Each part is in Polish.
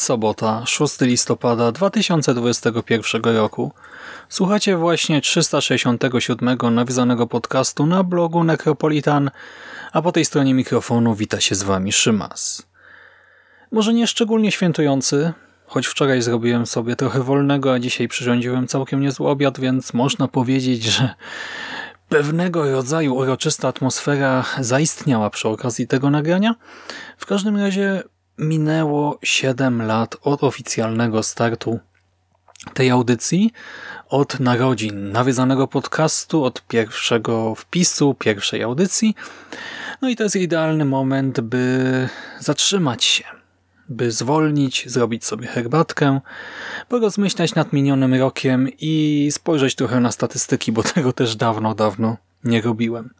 Sobota, 6 listopada 2021 roku. Słuchacie właśnie 367 nawiązanego podcastu na blogu Necropolitan, a po tej stronie mikrofonu wita się z Wami Szymas. Może nie szczególnie świętujący, choć wczoraj zrobiłem sobie trochę wolnego, a dzisiaj przyrządziłem całkiem niezły obiad, więc można powiedzieć, że pewnego rodzaju uroczysta atmosfera zaistniała przy okazji tego nagrania. W każdym razie minęło 7 lat od oficjalnego startu tej audycji, od narodzin nawiązanego podcastu, od pierwszego wpisu, pierwszej audycji. No i to jest idealny moment, by zatrzymać się, by zwolnić, zrobić sobie herbatkę, porozmyślać nad minionym rokiem i spojrzeć trochę na statystyki, bo tego też dawno, dawno nie robiłem.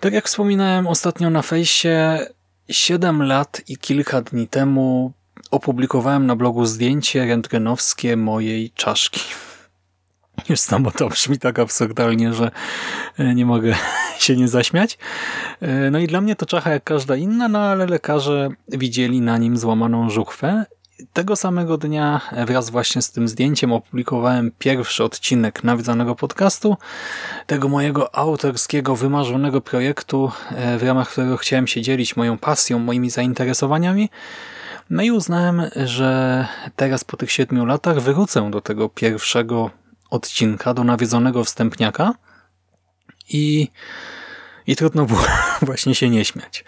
Tak jak wspominałem ostatnio na fejsie, Siedem lat i kilka dni temu opublikowałem na blogu zdjęcie rentgenowskie mojej czaszki. Już samo to brzmi tak absurdalnie, że e, nie mogę się nie zaśmiać. E, no i dla mnie to czacha jak każda inna, no ale lekarze widzieli na nim złamaną żuchwę tego samego dnia wraz właśnie z tym zdjęciem opublikowałem pierwszy odcinek nawiedzanego podcastu, tego mojego autorskiego, wymarzonego projektu, e, w ramach którego chciałem się dzielić moją pasją, moimi zainteresowaniami. No i uznałem, że teraz po tych siedmiu latach wrócę do tego pierwszego odcinka, do nawiedzonego wstępniaka i, i trudno było właśnie się nie śmiać.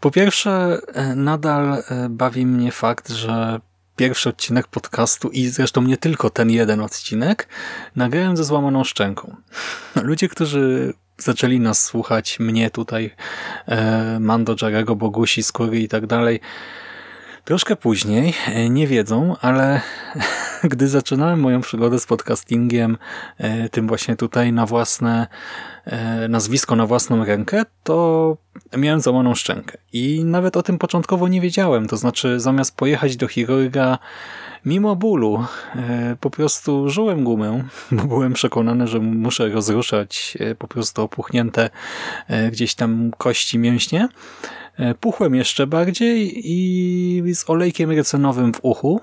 Po pierwsze, e, nadal e, bawi mnie fakt, że pierwszy odcinek podcastu i zresztą nie tylko ten jeden odcinek nagrałem ze złamaną szczęką. Ludzie, którzy zaczęli nas słuchać, mnie tutaj, e, Mando, Jarego, Bogusi, Skóry i tak dalej, Troszkę później, nie wiedzą, ale gdy zaczynałem moją przygodę z podcastingiem, e, tym właśnie tutaj na własne e, nazwisko, na własną rękę, to miałem złamaną szczękę. I nawet o tym początkowo nie wiedziałem. To znaczy, zamiast pojechać do chirurga, mimo bólu, po prostu żyłem gumę, bo byłem przekonany, że muszę rozruszać po prostu opuchnięte gdzieś tam kości mięśnie. E, puchłem jeszcze bardziej i z olejkiem rycenowym w uchu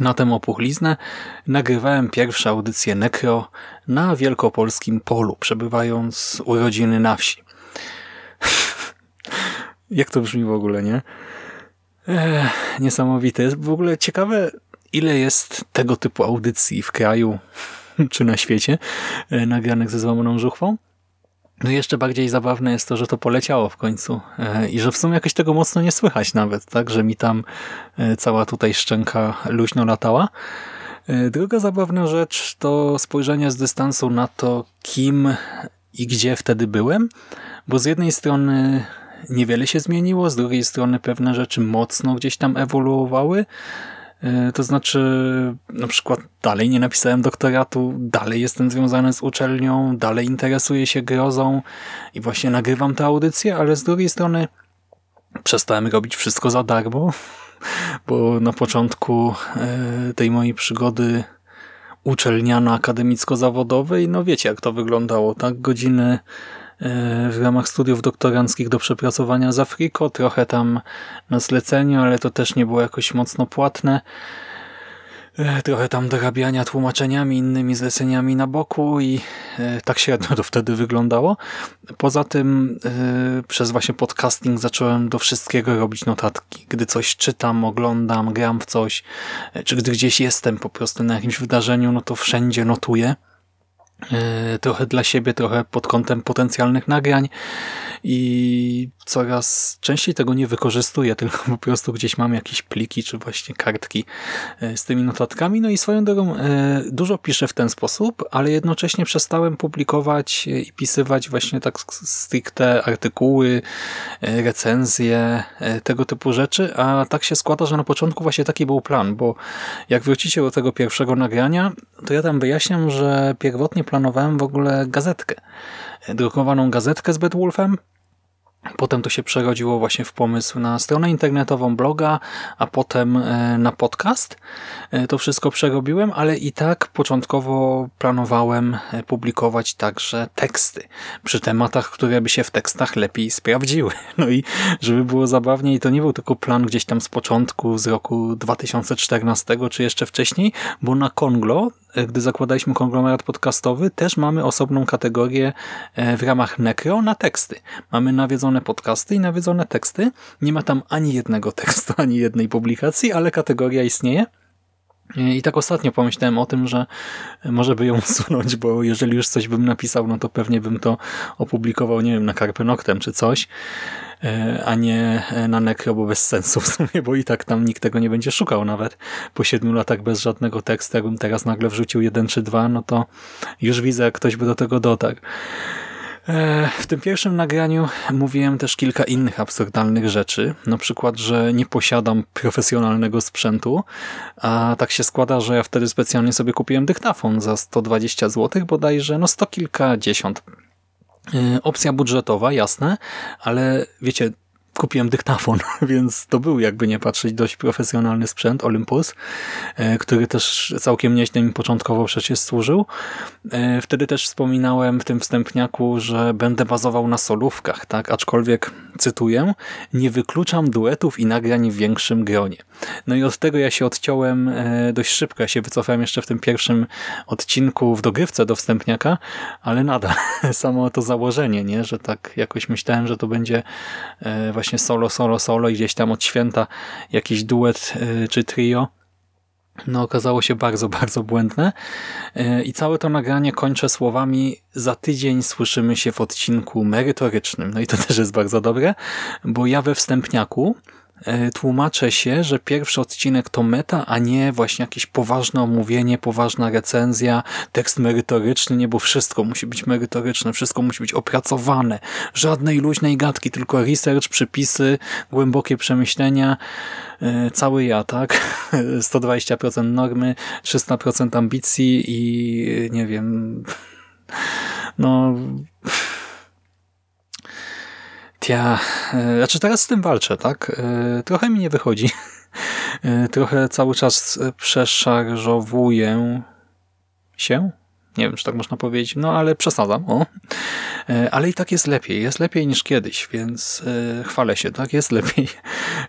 na tę opuchliznę nagrywałem pierwsze audycje Nekro na wielkopolskim polu, przebywając urodziny na wsi. Jak to brzmi w ogóle, nie? Ech, niesamowite. Jest w ogóle ciekawe, ile jest tego typu audycji w kraju czy na świecie e, nagranych ze złamaną żuchwą. No i jeszcze bardziej zabawne jest to, że to poleciało w końcu e, i że w sumie jakoś tego mocno nie słychać nawet, tak, że mi tam e, cała tutaj szczęka luźno latała. E, druga zabawna rzecz to spojrzenie z dystansu na to, kim i gdzie wtedy byłem, bo z jednej strony niewiele się zmieniło, z drugiej strony pewne rzeczy mocno gdzieś tam ewoluowały, to znaczy, na przykład dalej nie napisałem doktoratu, dalej jestem związany z uczelnią, dalej interesuję się grozą i właśnie nagrywam te audycje, ale z drugiej strony przestałem robić wszystko za darmo, bo na początku e, tej mojej przygody uczelniano-akademicko-zawodowej, no wiecie jak to wyglądało, tak? Godziny E, w ramach studiów doktoranckich do przepracowania z Afriko, trochę tam na zleceniu, ale to też nie było jakoś mocno płatne. E, trochę tam dorabiania tłumaczeniami, innymi zleceniami na boku i e, tak średnio to wtedy wyglądało. Poza tym e, przez właśnie podcasting zacząłem do wszystkiego robić notatki. Gdy coś czytam, oglądam, gram w coś, czy gdy gdzieś jestem po prostu na jakimś wydarzeniu, no to wszędzie notuję. Trochę dla siebie, trochę pod kątem potencjalnych nagrań i coraz częściej tego nie wykorzystuję, tylko po prostu gdzieś mam jakieś pliki, czy właśnie kartki e, z tymi notatkami. No i swoją drogą e, dużo piszę w ten sposób, ale jednocześnie przestałem publikować i pisywać właśnie tak stricte artykuły, e, recenzje, tego typu rzeczy, a tak się składa, że na początku właśnie taki był plan, bo jak wrócicie do tego pierwszego nagrania, to ja tam wyjaśniam, że pierwotnie planowałem w ogóle gazetkę, drukowaną gazetkę z Bedwulfem, Potem to się przerodziło właśnie w pomysł na stronę internetową, bloga, a potem e, na podcast. E, to wszystko przerobiłem, ale i tak początkowo planowałem e, publikować także teksty przy tematach, które by się w tekstach lepiej sprawdziły. No i żeby było zabawniej, to nie był tylko plan gdzieś tam z początku, z roku 2014 czy jeszcze wcześniej, bo na Konglo gdy zakładaliśmy konglomerat podcastowy, też mamy osobną kategorię w ramach Necro na teksty. Mamy nawiedzone podcasty i nawiedzone teksty. Nie ma tam ani jednego tekstu, ani jednej publikacji, ale kategoria istnieje. I tak ostatnio pomyślałem o tym, że może by ją usunąć, bo jeżeli już coś bym napisał, no to pewnie bym to opublikował, nie wiem, na Carpe Noctem czy coś, e, a nie na Necro, bo bez sensu w sumie, bo i tak tam nikt tego nie będzie szukał nawet po siedmiu latach bez żadnego tekstu. Jakbym teraz nagle wrzucił jeden czy dwa, no to już widzę, jak ktoś by do tego dotarł. E, w tym pierwszym nagraniu mówiłem też kilka innych absurdalnych rzeczy, na przykład, że nie posiadam profesjonalnego sprzętu, a tak się składa, że ja wtedy specjalnie sobie kupiłem dyktafon za 120 zł, bodajże no sto kilkadziesiąt. E, opcja budżetowa, jasne, ale wiecie, kupiłem dyktafon, więc to był jakby nie patrzeć dość profesjonalny sprzęt Olympus, e, który też całkiem nieźle mi początkowo przecież służył. E, wtedy też wspominałem w tym wstępniaku, że będę bazował na solówkach, tak? aczkolwiek, cytuję, nie wykluczam duetów i nagrań w większym gronie. No i od tego ja się odciąłem e, dość szybko. Ja się wycofałem jeszcze w tym pierwszym odcinku w dogrywce do wstępniaka, ale nadal samo to założenie, nie? że tak jakoś myślałem, że to będzie właśnie właśnie solo, solo, solo i gdzieś tam od święta jakiś duet y, czy trio. No okazało się bardzo, bardzo błędne. Y, I całe to nagranie kończę słowami za tydzień słyszymy się w odcinku merytorycznym. No i to też jest bardzo dobre, bo ja we wstępniaku tłumaczę się, że pierwszy odcinek to meta, a nie właśnie jakieś poważne omówienie, poważna recenzja, tekst merytoryczny, nie, bo wszystko musi być merytoryczne, wszystko musi być opracowane, żadnej luźnej gadki, tylko research, przypisy, głębokie przemyślenia, e, cały ja, tak? 120% normy, 300% ambicji i nie wiem, no ja, e, znaczy teraz z tym walczę, tak? E, trochę mi nie wychodzi. E, trochę cały czas przeszarżowuję się nie wiem, czy tak można powiedzieć, no ale przesadzam, o. E, ale i tak jest lepiej, jest lepiej niż kiedyś, więc e, chwalę się, tak, jest lepiej.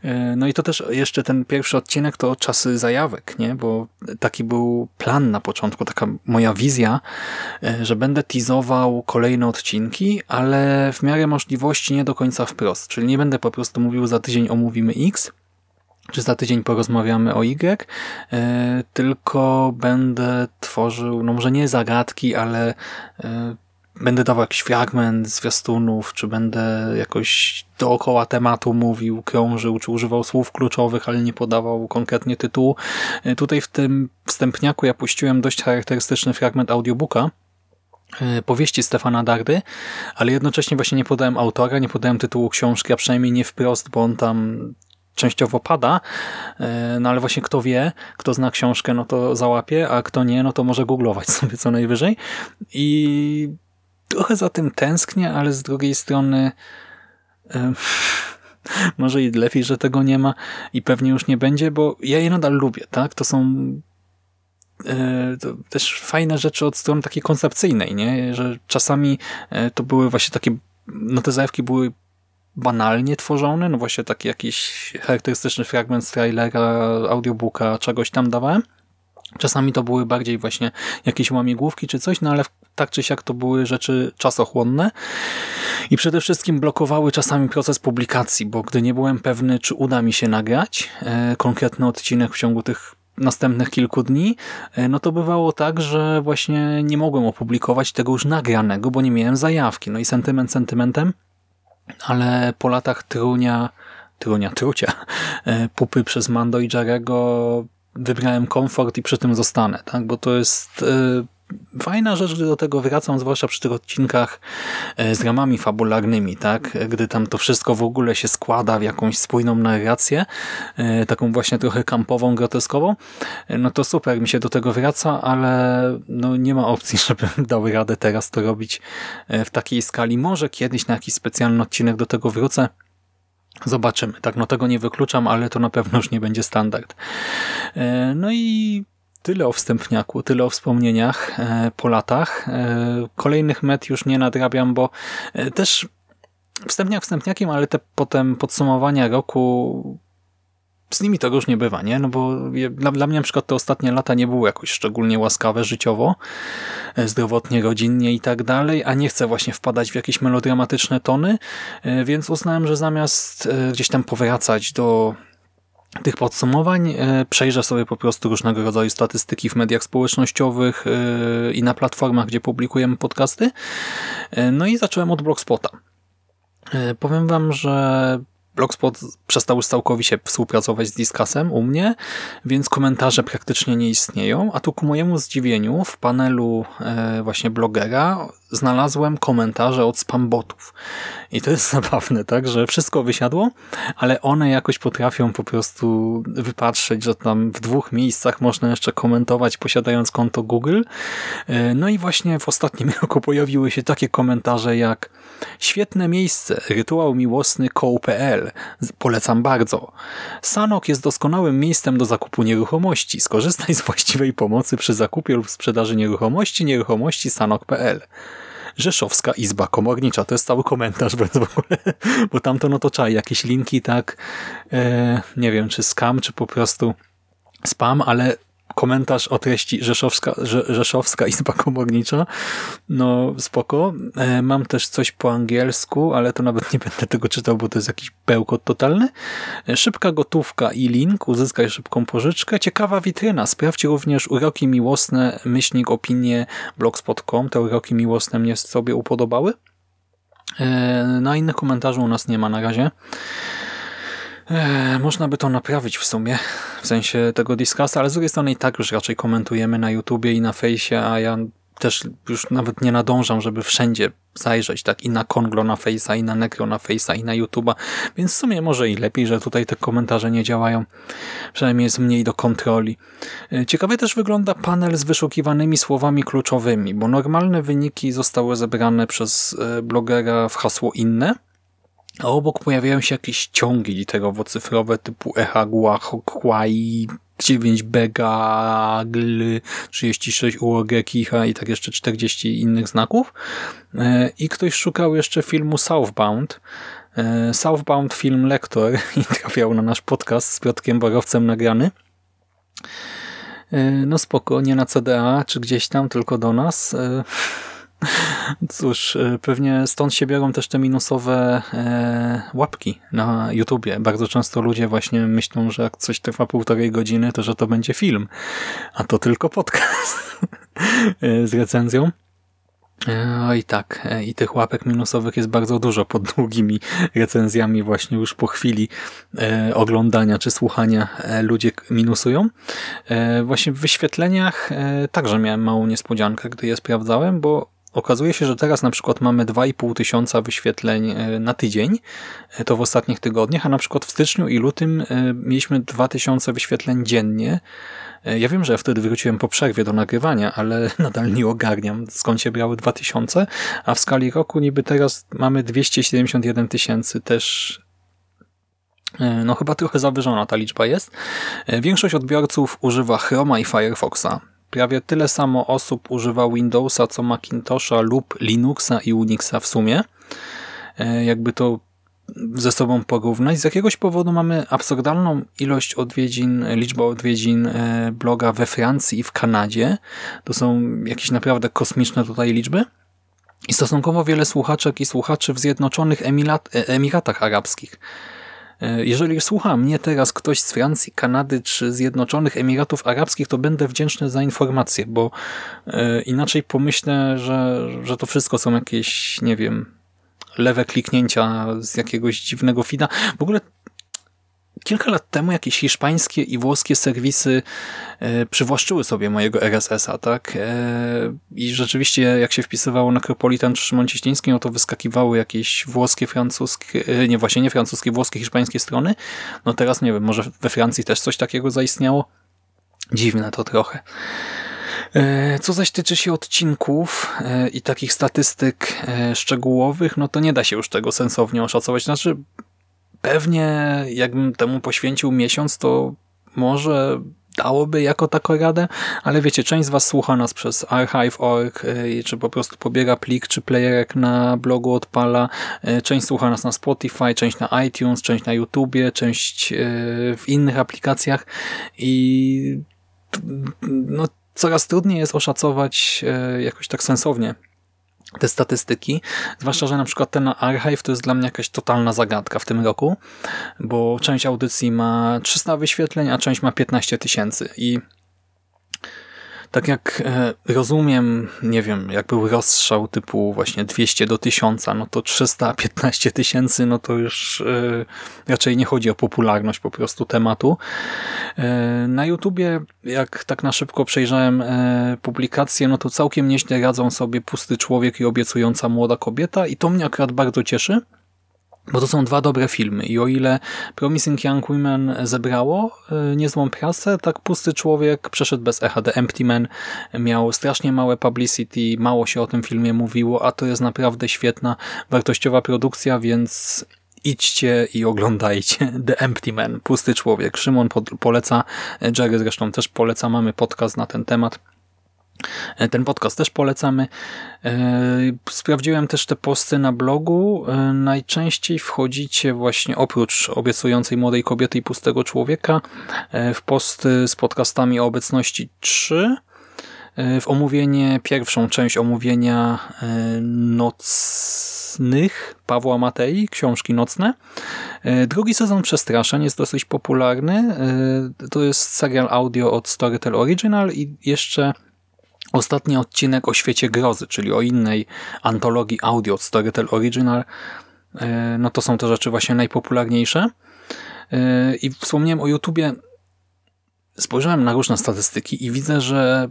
E, no i to też jeszcze ten pierwszy odcinek to czasy zajawek, nie, bo taki był plan na początku, taka moja wizja, że będę teasował kolejne odcinki, ale w miarę możliwości nie do końca wprost, czyli nie będę po prostu mówił za tydzień omówimy X, czy za tydzień porozmawiamy o Y, e, tylko będę tworzył, no może nie zagadki, ale e, będę dawał jakiś fragment zwiastunów, czy będę jakoś dookoła tematu mówił, krążył, czy używał słów kluczowych, ale nie podawał konkretnie tytułu. E, tutaj w tym wstępniaku ja puściłem dość charakterystyczny fragment audiobooka, powieści Stefana Dardy, ale jednocześnie właśnie nie podałem autora, nie podałem tytułu książki, a przynajmniej nie wprost, bo on tam częściowo pada, e, no ale właśnie kto wie, kto zna książkę, no to załapie, a kto nie, no to może googlować sobie co najwyżej. I trochę za tym tęsknię, ale z drugiej strony e, może i lepiej, że tego nie ma i pewnie już nie będzie, bo ja je nadal lubię, tak? To są e, to też fajne rzeczy od strony takiej koncepcyjnej, nie? że czasami to były właśnie takie, no te zajawki były banalnie tworzony, no właśnie taki jakiś charakterystyczny fragment z trailera, audiobooka, czegoś tam dawałem, Czasami to były bardziej właśnie jakieś łamigłówki czy coś, no ale tak czy siak to były rzeczy czasochłonne i przede wszystkim blokowały czasami proces publikacji, bo gdy nie byłem pewny, czy uda mi się nagrać e, konkretny odcinek w ciągu tych następnych kilku dni, e, no to bywało tak, że właśnie nie mogłem opublikować tego już nagranego, bo nie miałem zajawki. No i sentyment sentymentem, ale po latach trunia, trunia, trucia, e, pupy przez Mando i Jarego wybrałem komfort i przy tym zostanę, tak? bo to jest e, fajna rzecz, gdy do tego wracam, zwłaszcza przy tych odcinkach e, z ramami fabularnymi, tak? gdy tam to wszystko w ogóle się składa w jakąś spójną narrację, e, taką właśnie trochę kampową, groteskową, no to super, mi się do tego wraca, ale no nie ma opcji, żebym dał radę teraz to robić w takiej skali. Może kiedyś na jakiś specjalny odcinek do tego wrócę, Zobaczymy. Tak, no tego nie wykluczam, ale to na pewno już nie będzie standard. E, no i tyle o wstępniaku, tyle o wspomnieniach e, po latach. E, kolejnych met już nie nadrabiam, bo też wstępniak wstępniakiem, ale te potem podsumowania roku z nimi to różnie bywa, nie? No bo dla, dla mnie na przykład te ostatnie lata nie były jakoś szczególnie łaskawe życiowo, e, zdrowotnie, rodzinnie i tak dalej, a nie chcę właśnie wpadać w jakieś melodramatyczne tony, e, więc uznałem, że zamiast e, gdzieś tam powracać do tych podsumowań przejrzę sobie po prostu różnego rodzaju statystyki w mediach społecznościowych i na platformach, gdzie publikujemy podcasty. No i zacząłem od Blogspota. Powiem wam, że Blogspot przestał już całkowicie współpracować z Discasem u mnie, więc komentarze praktycznie nie istnieją, a tu ku mojemu zdziwieniu w panelu e, właśnie blogera znalazłem komentarze od spambotów. I to jest zabawne, tak, że wszystko wysiadło, ale one jakoś potrafią po prostu wypatrzeć, że tam w dwóch miejscach można jeszcze komentować posiadając konto Google. E, no i właśnie w ostatnim roku pojawiły się takie komentarze jak świetne miejsce, rytuał miłosny koł.pl, polecam bardzo. Sanok jest doskonałym miejscem do zakupu nieruchomości. Skorzystaj z właściwej pomocy przy zakupie lub sprzedaży nieruchomości, nieruchomości sanok.pl. Rzeszowska Izba Komornicza. To jest cały komentarz, więc w ogóle, bo tamto no to czaj, jakieś linki, tak, e, nie wiem, czy skam, czy po prostu spam, ale komentarz o treści Rzeszowska, Rzeszowska Izba Komornicza. No spoko. E, mam też coś po angielsku, ale to nawet nie będę tego czytał, bo to jest jakiś bełkot totalny. E, szybka gotówka i link, uzyskaj szybką pożyczkę. Ciekawa witryna. Sprawdź również uroki miłosne, myślnik, opinie, blogspot.com. Te uroki miłosne mnie sobie upodobały. E, na innych komentarzy u nas nie ma na razie. Eee, można by to naprawić w sumie, w sensie tego Discasa, ale z drugiej strony i tak już raczej komentujemy na YouTubie i na fejsie, a ja też już nawet nie nadążam, żeby wszędzie zajrzeć, tak i na Konglo na Face'a, i na Necro na Face'a, i na YouTube'a, więc w sumie może i lepiej, że tutaj te komentarze nie działają, przynajmniej jest mniej do kontroli. Eee, ciekawie też wygląda panel z wyszukiwanymi słowami kluczowymi, bo normalne wyniki zostały zebrane przez e, blogera w hasło inne, a obok pojawiają się jakieś ciągi literowo-cyfrowe typu EHGUA, HOKWAI, 9 Bega, GL, 36 UOG, Kicha i tak jeszcze 40 innych znaków. E, I ktoś szukał jeszcze filmu Southbound. E, Southbound film lektor i trafiał na nasz podcast z Piotkiem Borowcem nagrany. E, no spoko, nie na CDA czy gdzieś tam, tylko do nas. Cóż, e, pewnie stąd się biorą też te minusowe e, łapki na YouTubie. Bardzo często ludzie właśnie myślą, że jak coś trwa półtorej godziny, to że to będzie film, a to tylko podcast e, z recenzją. E, I tak, i tych łapek minusowych jest bardzo dużo pod długimi recenzjami właśnie już po chwili oglądania czy słuchania ludzie minusują. Właśnie w wyświetleniach także miałem małą niespodziankę, gdy je sprawdzałem, bo Okazuje się, że teraz na przykład mamy 2,5 tysiąca wyświetleń e, na tydzień, e, to w ostatnich tygodniach, a na przykład w styczniu i lutym e, mieliśmy 2000 wyświetleń dziennie. Ja wiem, że wtedy wróciłem po przerwie do nagrywania, ale nadal nie ogarniam skąd się brały 2000, a w skali roku niby teraz mamy 271 tysięcy też no chyba trochę zawyżona ta liczba jest. Większość odbiorców używa Chroma i Firefoxa prawie tyle samo osób używa Windowsa co Macintosha lub Linuxa i Unixa w sumie. E, jakby to ze sobą porównać. Z jakiegoś powodu mamy absurdalną ilość odwiedzin, liczbę odwiedzin e, bloga we Francji i w Kanadzie. To są jakieś naprawdę kosmiczne tutaj liczby. I stosunkowo wiele słuchaczek i słuchaczy w Zjednoczonych Emirat e, Emiratach Arabskich. E, jeżeli słucha mnie teraz ktoś z Francji, Kanady czy Zjednoczonych Emiratów Arabskich, to będę wdzięczny za informację, bo inaczej pomyślę, że, że to wszystko są jakieś, nie wiem, lewe kliknięcia z jakiegoś dziwnego fida. W ogóle kilka lat temu jakieś hiszpańskie i włoskie serwisy e, przywłaszczyły sobie mojego RSS-a, tak? E, I rzeczywiście jak się wpisywało Necropolitan czy Szymon Cieśliński, no to wyskakiwały jakieś włoskie, francuskie, e, nie właśnie nie francuskie, włoskie, hiszpańskie strony. No teraz nie wiem, może we Francji też coś takiego zaistniało? Dziwne to trochę. Co zaś tyczy się odcinków i takich statystyk szczegółowych, no to nie da się już tego sensownie oszacować. Znaczy, pewnie jakbym temu poświęcił miesiąc, to może dałoby jako taką radę, ale wiecie, część z Was słucha nas przez archive.org, czy po prostu pobiera plik, czy playerek na blogu odpala, część słucha nas na Spotify, część na iTunes, część na YouTubie, część w innych aplikacjach. I no coraz trudniej jest oszacować jakoś tak sensownie te statystyki, zwłaszcza, że na przykład ten archive to jest dla mnie jakaś totalna zagadka w tym roku, bo część audycji ma 300 wyświetleń, a część ma 15 tysięcy i tak jak e, rozumiem, nie wiem, jak był rozstrzał typu właśnie 200 do 1000, no to 315 tysięcy, no to już e, raczej nie chodzi o popularność po prostu tematu. E, na YouTubie, jak tak na szybko przejrzałem publikacje, no to całkiem nieźle radzą sobie Pusty Człowiek i Obiecująca Młoda Kobieta i to mnie akurat bardzo cieszy, bo to są dwa dobre filmy i o ile Promising Young Women zebrało y, niezłą prasę, tak Pusty Człowiek przeszedł bez echa. The Empty Man miał strasznie małe publicity, mało się o tym filmie mówiło, a to jest naprawdę świetna, wartościowa produkcja, więc idźcie i oglądajcie The Empty Man, Pusty Człowiek. Szymon poleca, Jerry zresztą też poleca, mamy podcast na ten temat. E, ten podcast też polecamy. E, sprawdziłem też te posty na blogu. E, najczęściej wchodzicie właśnie oprócz obiecującej młodej kobiety i pustego człowieka w posty z podcastami o obecności 3 w omówienie, pierwszą część omówienia nocnych Pawła Matei, książki nocne. Drugi sezon Przestraszeń jest dosyć popularny. To jest serial audio od Storytel Original i jeszcze Ostatni odcinek o świecie grozy, czyli o innej antologii audio od Storytel Original, e, no to są te rzeczy właśnie najpopularniejsze. E, I wspomniałem o YouTubie, spojrzałem na różne statystyki i widzę, że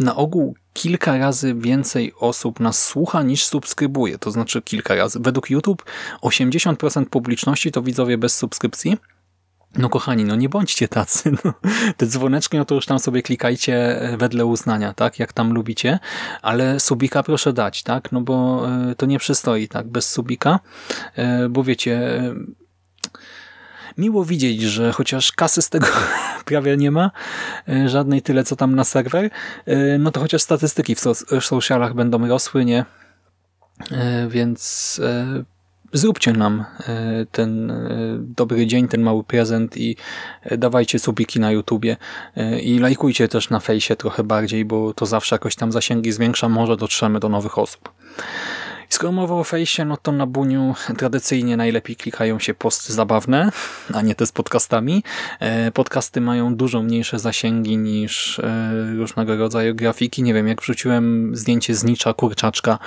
na ogół kilka razy więcej osób nas słucha niż subskrybuje, to znaczy kilka razy. Według YouTube 80% publiczności to widzowie bez subskrypcji, no kochani, no nie bądźcie tacy. No. Te dzwoneczki, no to już tam sobie klikajcie e, wedle uznania, tak, jak tam lubicie, ale subika proszę dać, tak, no bo e, to nie przystoi, tak, bez subika, e, bo wiecie, miło widzieć, że chociaż kasy z tego prawie nie ma, żadnej tyle co tam na serwer, no to chociaż statystyki w, w socialach będą rosły, nie? Więc zróbcie nam e, ten e, dobry dzień, ten mały prezent i e, dawajcie subiki na YouTubie i lajkujcie też na fejsie trochę bardziej, bo to zawsze jakoś tam zasięgi zwiększa, może dotrzemy do nowych osób. Skoro mowa o fejsie, no to na Buniu tradycyjnie najlepiej klikają się posty zabawne, a nie te z podcastami. E, podcasty mają dużo mniejsze zasięgi niż e, różnego rodzaju grafiki. Nie wiem, jak wrzuciłem zdjęcie znicza, kurczaczka,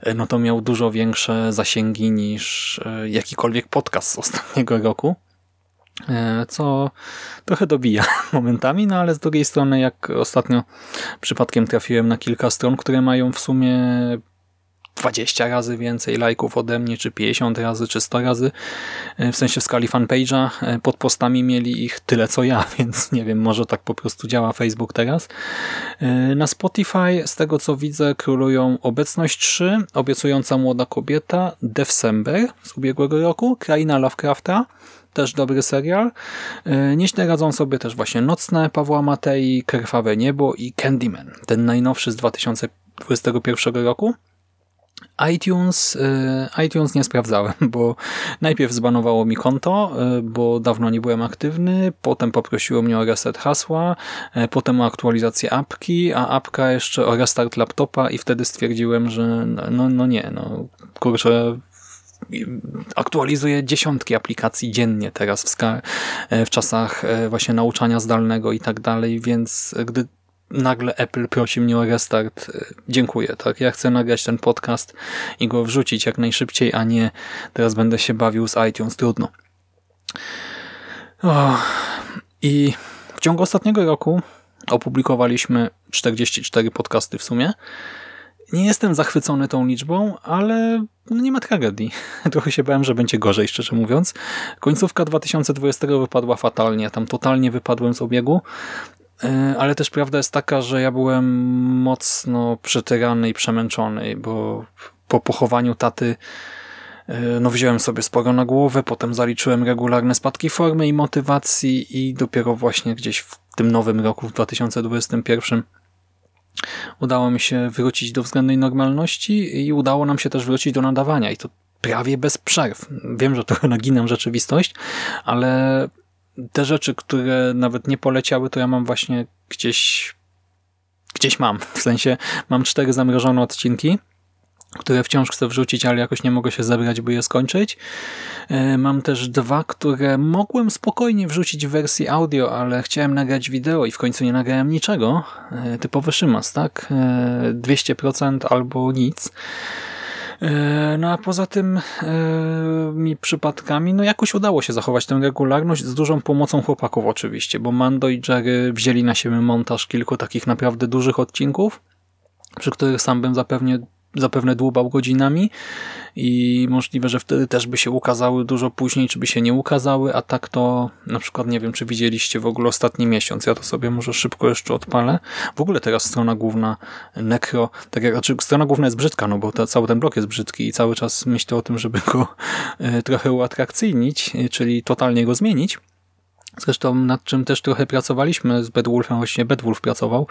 e, no to miał dużo większe zasięgi niż jakikolwiek podcast z ostatniego roku co trochę dobija momentami, no ale z drugiej strony jak ostatnio przypadkiem trafiłem na kilka stron, które mają w sumie 20 razy więcej lajków ode mnie, czy 50 razy, czy 100 razy. E, w sensie w skali fanpage'a e, pod postami mieli ich tyle co ja, więc nie wiem, może tak po prostu działa Facebook teraz. E, na Spotify z tego co widzę królują Obecność 3, Obiecująca Młoda Kobieta, December z ubiegłego roku, Kraina Lovecrafta, też dobry serial. Nieźle radzą sobie też właśnie Nocne Pawła Matei, Krwawe Niebo i Candyman, ten najnowszy z 2021 roku. iTunes, y, iTunes nie sprawdzałem, bo najpierw zbanowało mi konto, y, bo dawno nie byłem aktywny, potem poprosiło mnie o reset hasła, y, potem o aktualizację apki, a apka jeszcze o restart laptopa i wtedy stwierdziłem, że no, no nie, no kurczę, aktualizuję dziesiątki aplikacji dziennie teraz w, w czasach właśnie nauczania zdalnego i tak dalej, więc gdy nagle Apple prosi mnie o restart. Dziękuję, tak? Ja chcę nagrać ten podcast i go wrzucić jak najszybciej, a nie teraz będę się bawił z iTunes. Trudno. Oh. I w ciągu ostatniego roku opublikowaliśmy 44 podcasty w sumie. Nie jestem zachwycony tą liczbą, ale no nie ma tragedii. Trochę się bałem, że będzie gorzej, szczerze mówiąc. Końcówka 2020 wypadła fatalnie. Tam totalnie wypadłem z obiegu. E, ale też prawda jest taka, że ja byłem mocno przetyrany i przemęczony, bo po pochowaniu taty e, no wziąłem sobie sporo na głowę, potem zaliczyłem regularne spadki formy i motywacji i dopiero właśnie gdzieś w tym nowym roku, w 2021 udało mi się wrócić do względnej normalności i udało nam się też wrócić do nadawania i to prawie bez przerw. Wiem, że trochę naginam rzeczywistość, ale te rzeczy, które nawet nie poleciały, to ja mam właśnie gdzieś gdzieś mam. W sensie mam cztery zamrożone odcinki, które wciąż chcę wrzucić, ale jakoś nie mogę się zebrać, by je skończyć. E, mam też dwa, które mogłem spokojnie wrzucić w wersji audio, ale chciałem nagrać wideo i w końcu nie nagrałem niczego. E, typowy szymas, tak? 200% e, albo nic. E, no a poza tym e, mi przypadkami, no jakoś udało się zachować tę regularność z dużą pomocą chłopaków oczywiście, bo Mando i Jerry wzięli na siebie montaż kilku takich naprawdę dużych odcinków, przy których sam bym zapewnie zapewne dłubał godzinami i możliwe, że wtedy też by się ukazały dużo później, czy by się nie ukazały, a tak to na przykład nie wiem, czy widzieliście w ogóle ostatni miesiąc. Ja to sobie może szybko jeszcze odpalę. W ogóle teraz strona główna Necro, tak jak, znaczy strona główna jest brzydka, no bo ta, cały ten blok jest brzydki i cały czas myślę o tym, żeby go e, trochę uatrakcyjnić, e, czyli totalnie go zmienić. Zresztą nad czym też trochę pracowaliśmy z Bedwulfem, właśnie Bedwulf pracował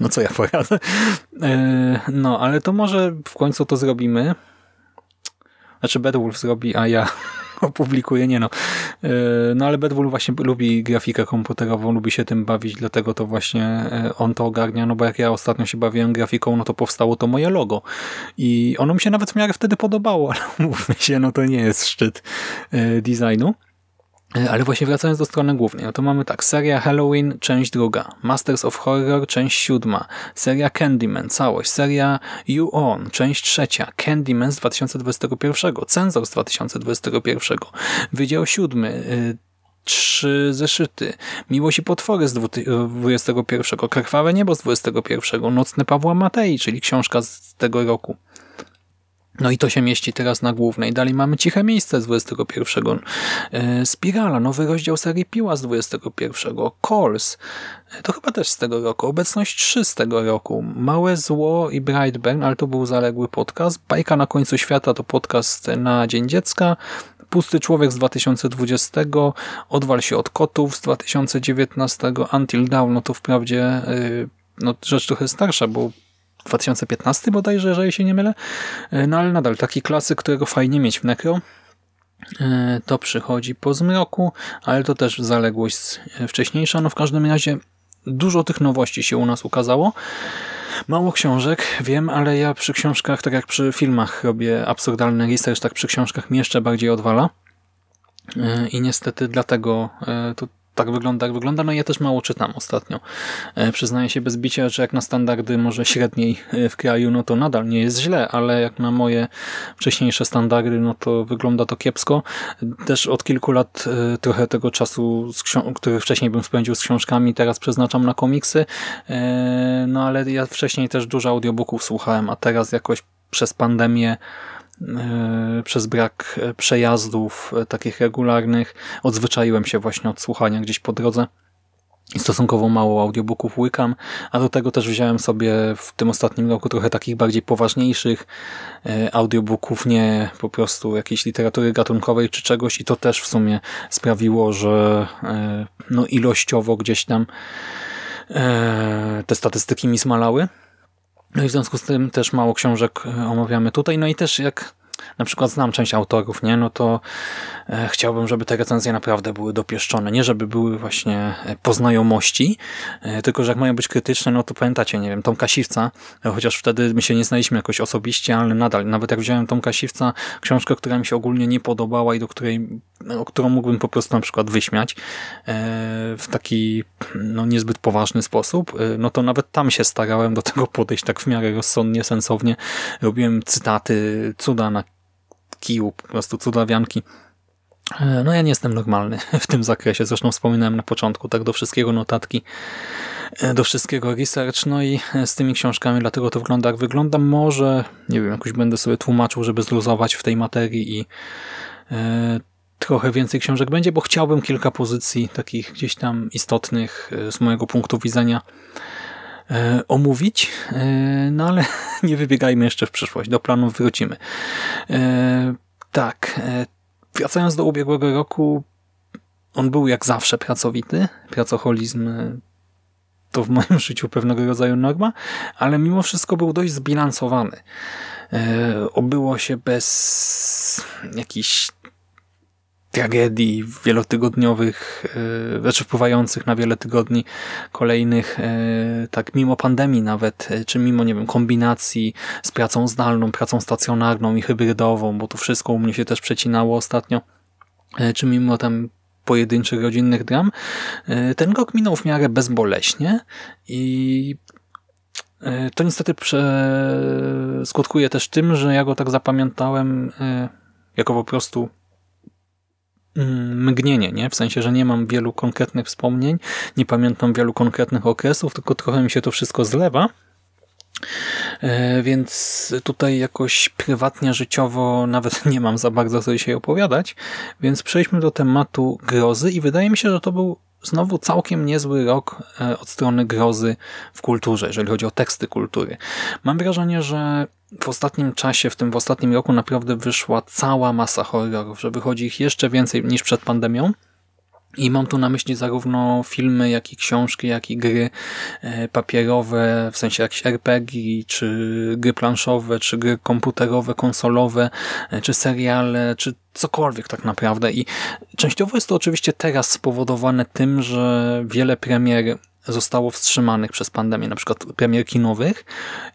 no co ja poradzę. E, no, ale to może w końcu to zrobimy. Znaczy Bedwulf zrobi, a ja opublikuję, nie no. E, no ale Bedwulf właśnie lubi grafikę komputerową, lubi się tym bawić, dlatego to właśnie e, on to ogarnia, no bo jak ja ostatnio się bawiłem grafiką, no to powstało to moje logo. I ono mi się nawet w miarę wtedy podobało, ale mówmy się, no to nie jest szczyt designu. E, ale właśnie wracając do strony głównej, no to mamy tak, seria Halloween, część druga, Masters of Horror, część siódma, seria Candyman, całość, seria You On, część trzecia, Candyman z 2021, Cenzor z 2021, Wydział siódmy, y, trzy zeszyty, Miłość i potwory z 2021, Krwawe niebo z 2021, Nocne Pawła Matei, czyli książka z tego roku. No i to się mieści teraz na głównej. Dalej mamy Ciche Miejsce z 21. E, Spirala, nowy rozdział serii Piła z 21. Calls, e, to chyba też z tego roku. Obecność 3 z tego roku. Małe Zło i Brightburn, ale to był zaległy podcast. Bajka na końcu świata to podcast na Dzień Dziecka. Pusty Człowiek z 2020, Odwal się od kotów z 2019, Until Dawn, no to wprawdzie e, no, rzecz trochę starsza, bo 2015 bodajże, jeżeli się nie mylę. E, no ale nadal taki klasyk, którego fajnie mieć w Necro. E, to przychodzi po zmroku, ale to też zaległość e, wcześniejsza. No w każdym razie dużo tych nowości się u nas ukazało. Mało książek, wiem, ale ja przy książkach, tak jak przy filmach robię absurdalny research, tak przy książkach mi jeszcze bardziej odwala. I niestety dlatego to tak wygląda, jak wygląda. No ja też mało czytam ostatnio. E, przyznaję się bez bicia, że jak na standardy może średniej e, w kraju, no to nadal nie jest źle, ale jak na moje wcześniejsze standardy, no to wygląda to kiepsko. Też od kilku lat e, trochę tego czasu, który wcześniej bym spędził z książkami, teraz przeznaczam na komiksy. No ale ja wcześniej też dużo audiobooków słuchałem, a teraz jakoś przez pandemię przez brak e, przejazdów e, takich regularnych. Odzwyczaiłem się właśnie od słuchania gdzieś po drodze. I stosunkowo mało audiobooków łykam, a do tego też wziąłem sobie w tym ostatnim roku trochę takich bardziej poważniejszych audiobooków, nie po prostu jakiejś literatury gatunkowej czy czegoś. I to też w sumie sprawiło, że no ilościowo gdzieś tam te statystyki mi smalały. No i w związku z tym też mało książek omawiamy tutaj. No i też jak na przykład znam część autorów, nie, no to e, chciałbym, żeby te recenzje naprawdę były dopieszczone. Nie, żeby były właśnie e, po znajomości, e, tylko że jak mają być krytyczne, no to pamiętacie, nie wiem, Tomka Siwca, chociaż wtedy my się nie znaliśmy jakoś osobiście, ale nadal, nawet jak wziąłem Tomka Siwca, książkę, która mi się ogólnie nie podobała i do której, no, którą mógłbym po prostu na przykład wyśmiać w taki no, niezbyt poważny sposób, no to nawet tam się starałem do tego podejść tak w miarę rozsądnie, sensownie. Robiłem cytaty, cuda na kiju, po prostu cudawianki. E, no ja nie jestem normalny w tym zakresie, zresztą wspominałem na początku, tak do wszystkiego notatki, e, do wszystkiego research, no i e, z tymi książkami, dlatego to wygląda jak wygląda. Może, nie wiem, jakoś będę sobie tłumaczył, żeby zluzować w tej materii i trochę więcej książek będzie, bo chciałbym kilka pozycji takich gdzieś tam istotnych z mojego punktu widzenia omówić, e, no ale nie wybiegajmy jeszcze w przyszłość, do planów wrócimy. E, tak, e, wracając do ubiegłego roku, on był jak zawsze pracowity, pracoholizm e, to w moim życiu pewnego rodzaju norma, ale mimo wszystko był dość zbilansowany. E, obyło się bez jakichś tragedii wielotygodniowych, e, znaczy wpływających na wiele tygodni kolejnych, e, tak mimo pandemii nawet, e, czy mimo, nie wiem, kombinacji z pracą zdalną, pracą stacjonarną i hybrydową, bo to wszystko u mnie się też przecinało ostatnio, czy mimo tam pojedynczych rodzinnych dram, ten rok minął w miarę bezboleśnie i to niestety skutkuje też tym, że ja go tak zapamiętałem jako po prostu mgnienie, nie? W sensie, że nie mam wielu konkretnych wspomnień, nie pamiętam wielu konkretnych okresów, tylko trochę mi się to wszystko zlewa. E, więc tutaj jakoś prywatnie, życiowo nawet nie mam za bardzo co dzisiaj opowiadać, więc przejdźmy do tematu grozy i wydaje mi się, że to był znowu całkiem niezły rok e, od strony grozy w kulturze, jeżeli chodzi o teksty kultury. Mam wrażenie, że w ostatnim czasie, w tym w ostatnim roku naprawdę wyszła cała masa horrorów, że wychodzi ich jeszcze więcej niż przed pandemią. I mam tu na myśli zarówno filmy, jak i książki, jak i gry e, papierowe, w sensie jakieś RPG, czy gry planszowe, czy gry komputerowe, konsolowe, e, czy seriale, czy cokolwiek tak naprawdę. I częściowo jest to oczywiście teraz spowodowane tym, że wiele premier zostało wstrzymanych przez pandemię, na przykład premier kinowych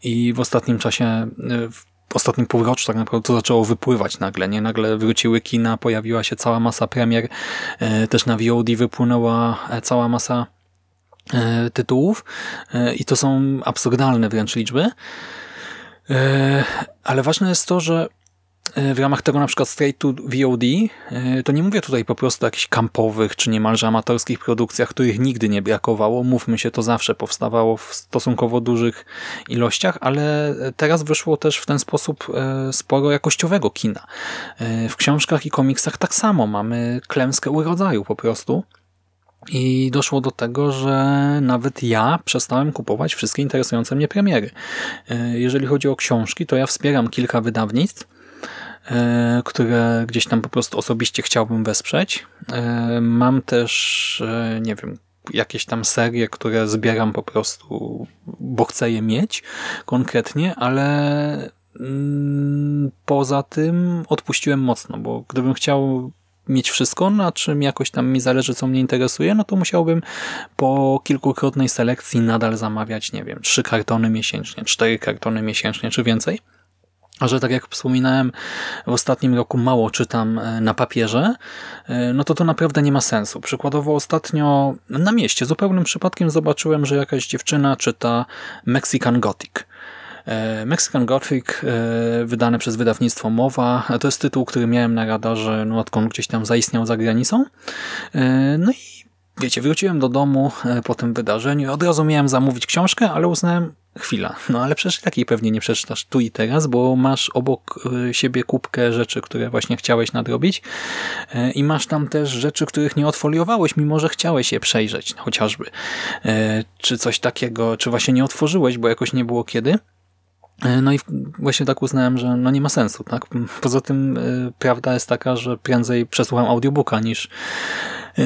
i w ostatnim czasie, e, w ostatnim półroczu tak naprawdę to zaczęło wypływać nagle, nie? Nagle wróciły kina, pojawiła się cała masa premier, e, też na VOD wypłynęła e, cała masa tytułów i to są absurdalne wręcz liczby. Ale ważne jest to, że E, w ramach tego na przykład straight to VOD, e, to nie mówię tutaj po prostu o jakichś kampowych czy niemalże amatorskich produkcjach, których nigdy nie brakowało. Mówmy się, to zawsze powstawało w stosunkowo dużych ilościach, ale teraz wyszło też w ten sposób e, sporo jakościowego kina. W książkach i komiksach tak samo mamy klęskę urodzaju po prostu. I doszło do tego, że nawet ja przestałem kupować wszystkie interesujące mnie premiery. Jeżeli chodzi o książki, to ja wspieram kilka wydawnictw, E, które gdzieś tam po prostu osobiście chciałbym wesprzeć. E, mam też, e, nie wiem, jakieś tam serie, które zbieram po prostu, bo chcę je mieć konkretnie, ale mm, poza tym odpuściłem mocno, bo gdybym chciał mieć wszystko, na czym jakoś tam mi zależy, co mnie interesuje, no to musiałbym po kilkukrotnej selekcji nadal zamawiać, nie wiem, trzy kartony miesięcznie, cztery kartony miesięcznie, czy więcej. Że tak jak wspominałem, w ostatnim roku mało czytam e, na papierze, e, no to to naprawdę nie ma sensu. Przykładowo ostatnio na mieście zupełnym przypadkiem zobaczyłem, że jakaś dziewczyna czyta Mexican Gothic. E, Mexican Gothic, wydane przez wydawnictwo Mowa, to jest tytuł, który miałem na radarze, no odkąd gdzieś tam zaistniał za granicą. No i wiecie, wróciłem do domu po tym wydarzeniu od razu miałem zamówić książkę, ale uznałem, chwila. No ale przecież takiej pewnie nie przeczytasz tu i teraz, bo masz obok y, siebie kubkę rzeczy, które właśnie chciałeś nadrobić y, i masz tam też rzeczy, których nie odfoliowałeś, mimo że chciałeś je przejrzeć chociażby. Y, czy coś takiego, czy właśnie nie otworzyłeś, bo jakoś nie było kiedy. No i właśnie tak uznałem, że no nie ma sensu. Tak? Poza tym prawda jest taka, że prędzej przesłucham audiobooka niż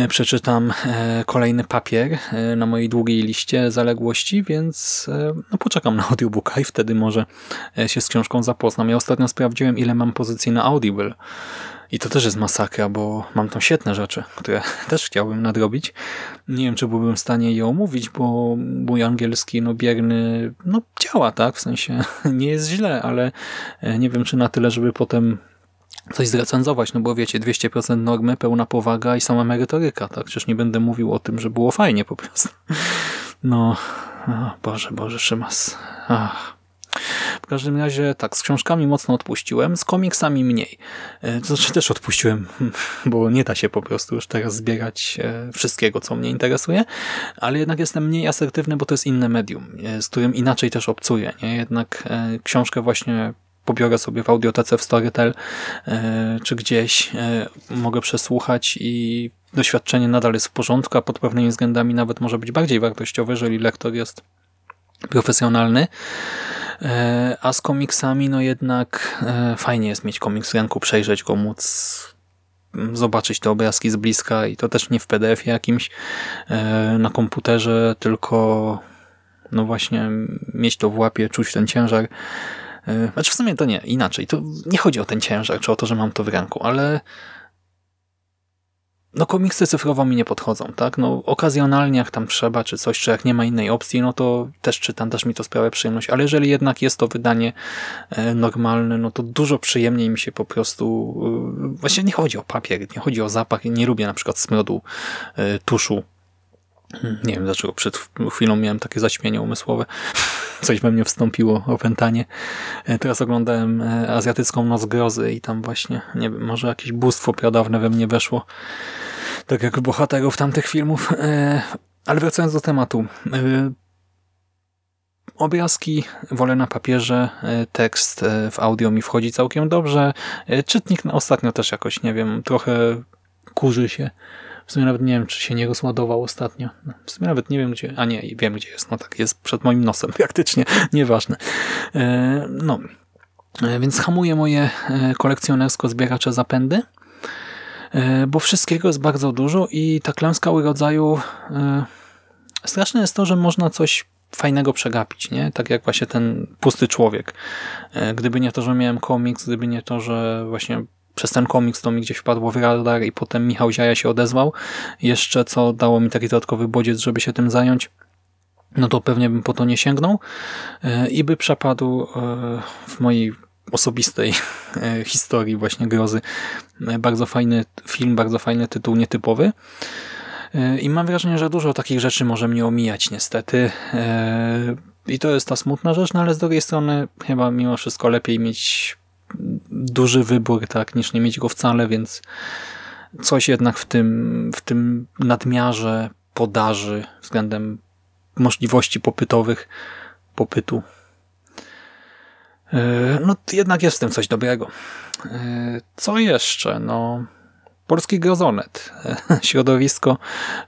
przeczytam e, kolejny papier e, na mojej długiej liście zaległości, więc no, poczekam na audiobooka i wtedy może się z książką zapoznam. Ja ostatnio sprawdziłem, ile mam pozycji na Audible. I to też jest masakra, bo mam tam świetne rzeczy, które też chciałbym nadrobić. Nie wiem, czy byłbym w stanie je omówić, bo mój angielski no bierny no działa, tak? W sensie nie jest źle, ale nie wiem, czy na tyle, żeby potem coś zrecenzować, no bo wiecie, 200% normy, pełna powaga i sama merytoryka, tak? Przecież nie będę mówił o tym, że było fajnie po prostu. No, Boże, Boże, Szymas. Ach. W każdym razie tak, z książkami mocno odpuściłem, z komiksami mniej. E, to znaczy też odpuściłem, bo nie da się po prostu już teraz zbierać e, wszystkiego, co mnie interesuje, ale jednak jestem mniej asertywny, bo to jest inne medium, e, z którym inaczej też obcuję. Nie? Jednak książkę właśnie pobiorę sobie w audiotece w Storytel e, czy gdzieś, e, mogę przesłuchać i doświadczenie nadal jest w porządku, a pod pewnymi względami nawet może być bardziej wartościowe, jeżeli lektor jest profesjonalny. E, a z komiksami, no jednak fajnie jest mieć komiks w ręku, przejrzeć go, móc zobaczyć te obrazki z bliska i to też nie w PDF jakimś na komputerze, tylko no właśnie mieć to w łapie, czuć ten ciężar znaczy w sumie to nie, inaczej. To nie chodzi o ten ciężar, czy o to, że mam to w ręku, ale no komiksy cyfrowo mi nie podchodzą, tak? No okazjonalnie jak tam trzeba, czy coś, czy jak nie ma innej opcji, no to też czytam, też mi to sprawia przyjemność, ale jeżeli jednak jest to wydanie e, normalne, no to dużo przyjemniej mi się po prostu, e, właśnie nie chodzi o papier, nie chodzi o zapach, nie lubię na przykład smrodu tuszu nie wiem dlaczego, przed chwilą miałem takie zaćmienie umysłowe. Coś we mnie wstąpiło, opętanie. E, teraz oglądałem e, azjatycką Noc Grozy i tam właśnie, nie wiem, może jakieś bóstwo pradawne we mnie weszło. Tak jak bohaterów tamtych filmów. E, ale wracając do tematu. Obrazki wolę na papierze, tekst w audio mi wchodzi całkiem dobrze. Czytnik ostatnio też jakoś, nie wiem, trochę kurzy się w sumie nawet nie wiem, czy się nie rozładował ostatnio. No, w sumie nawet nie wiem, gdzie... A nie, wiem, gdzie jest. No tak, jest przed moim nosem praktycznie. Nieważne. E, no, e, więc hamuję moje e, kolekcjonersko-zbieracze zapędy, bo wszystkiego jest bardzo dużo i ta klęska urodzaju... Straszne jest to, że można coś fajnego przegapić, nie? Tak jak właśnie ten pusty człowiek. Gdyby nie to, że miałem komiks, gdyby nie to, że właśnie przez ten komiks to mi gdzieś wpadło w radar i potem Michał Ziaja się odezwał. Jeszcze co dało mi taki dodatkowy bodziec, żeby się tym zająć no to pewnie bym po to nie sięgnął e, i by przepadł e, w mojej osobistej e, historii właśnie grozy. Bardzo fajny film, bardzo fajny tytuł, nietypowy. I mam wrażenie, że dużo takich rzeczy może mnie omijać niestety. I to jest ta smutna rzecz, no ale z drugiej strony chyba mimo wszystko lepiej mieć duży wybór, tak, niż nie mieć go wcale, więc coś jednak w tym, w tym nadmiarze podaży względem możliwości popytowych, popytu. E, no jednak jest w tym coś dobrego. E, co jeszcze? No, Polski Grozonet. Środowisko,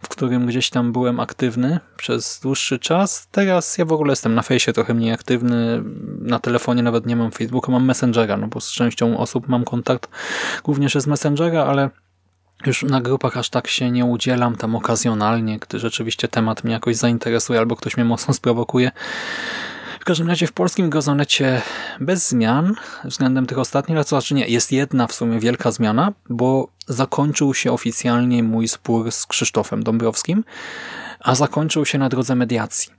w którym gdzieś tam byłem aktywny przez dłuższy czas. Teraz ja w ogóle jestem na fejsie trochę mniej aktywny. Na telefonie nawet nie mam Facebooka, mam Messengera, no bo z częścią osób mam kontakt głównie przez Messengera, ale już na grupach aż tak się nie udzielam, tam okazjonalnie, gdy rzeczywiście temat mnie jakoś zainteresuje albo ktoś mnie mocno sprowokuje. W każdym razie w polskim gazonecie bez zmian względem tych ostatnich lat, to znaczy nie, jest jedna w sumie wielka zmiana, bo zakończył się oficjalnie mój spór z Krzysztofem Dąbrowskim, a zakończył się na drodze mediacji.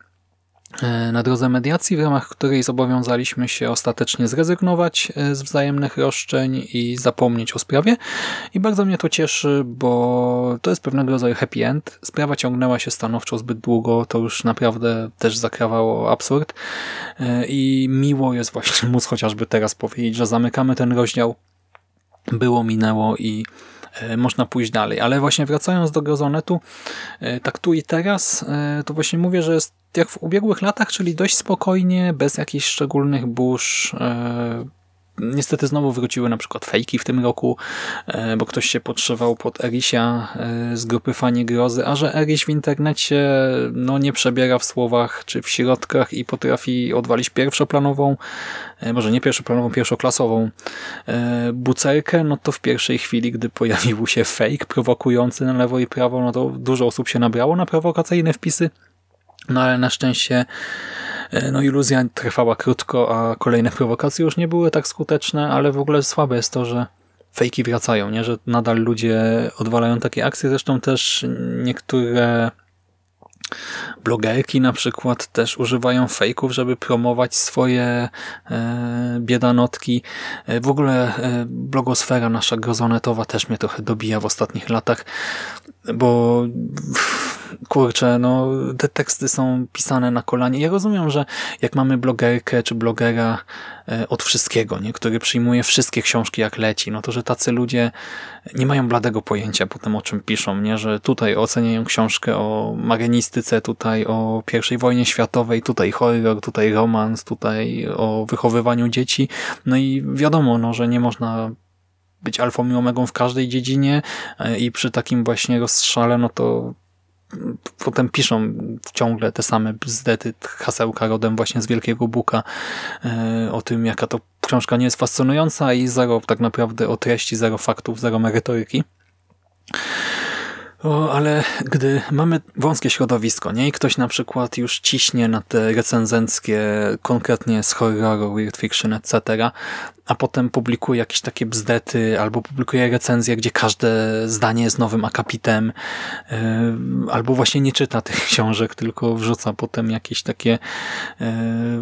E, na drodze mediacji, w ramach której zobowiązaliśmy się ostatecznie zrezygnować e, z wzajemnych roszczeń i zapomnieć o sprawie. I bardzo mnie to cieszy, bo to jest pewnego rodzaju happy end. Sprawa ciągnęła się stanowczo zbyt długo, to już naprawdę też zakrawało absurd. E, I miło jest właśnie móc chociażby teraz powiedzieć, że zamykamy ten rozdział. Było, minęło i można pójść dalej. Ale właśnie wracając do Grozonetu, tak tu i teraz, to właśnie mówię, że jest jak w ubiegłych latach, czyli dość spokojnie, bez jakichś szczególnych burz. E, Niestety znowu wróciły na przykład fejki w tym roku, e, bo ktoś się podszywał pod Erisia e, z grupy Fani Grozy, a że Eriś w internecie no, nie przebiera w słowach czy w środkach i potrafi odwalić pierwszoplanową, może nie pierwszoplanową, pierwszoklasową bucerkę, no to w pierwszej chwili, gdy pojawił się fake prowokujący na lewo i prawo, no to dużo osób się nabrało na prowokacyjne wpisy, no ale na szczęście E, no iluzja trwała krótko, a kolejne prowokacje już nie były tak skuteczne, ale w ogóle słabe jest to, że fejki wracają, nie? że nadal ludzie odwalają takie akcje. Zresztą też niektóre blogerki na przykład też używają fejków, żeby promować swoje e, biedanotki. E, w ogóle blogosfera nasza grozonetowa też mnie trochę dobija w ostatnich latach, bo kurczę, no te teksty są pisane na kolanie. Ja rozumiem, że jak mamy blogerkę czy blogera e, od wszystkiego, nie, który przyjmuje wszystkie książki jak leci, no to że tacy ludzie nie mają bladego pojęcia po tym, o czym piszą, nie, że tutaj oceniają książkę o marenistyce, tutaj o pierwszej wojnie światowej, tutaj horror, tutaj romans, tutaj o wychowywaniu dzieci. No i wiadomo, no, że nie można być alfą i omegą w każdej dziedzinie e, i przy takim właśnie rozstrzale, no to potem piszą ciągle te same bzdety, hasełka rodem właśnie z Wielkiego Buka e, o tym, jaka to książka nie jest fascynująca i zero tak naprawdę o treści, zero faktów, zero merytoryki. O, ale gdy mamy wąskie środowisko, nie? I ktoś na przykład już ciśnie na te recenzenckie, konkretnie z horroru, weird fiction, etc., a potem publikuje jakieś takie bzdety, albo publikuje recenzje, gdzie każde zdanie jest nowym akapitem, yy, albo właśnie nie czyta tych książek, tylko wrzuca potem jakieś takie yy,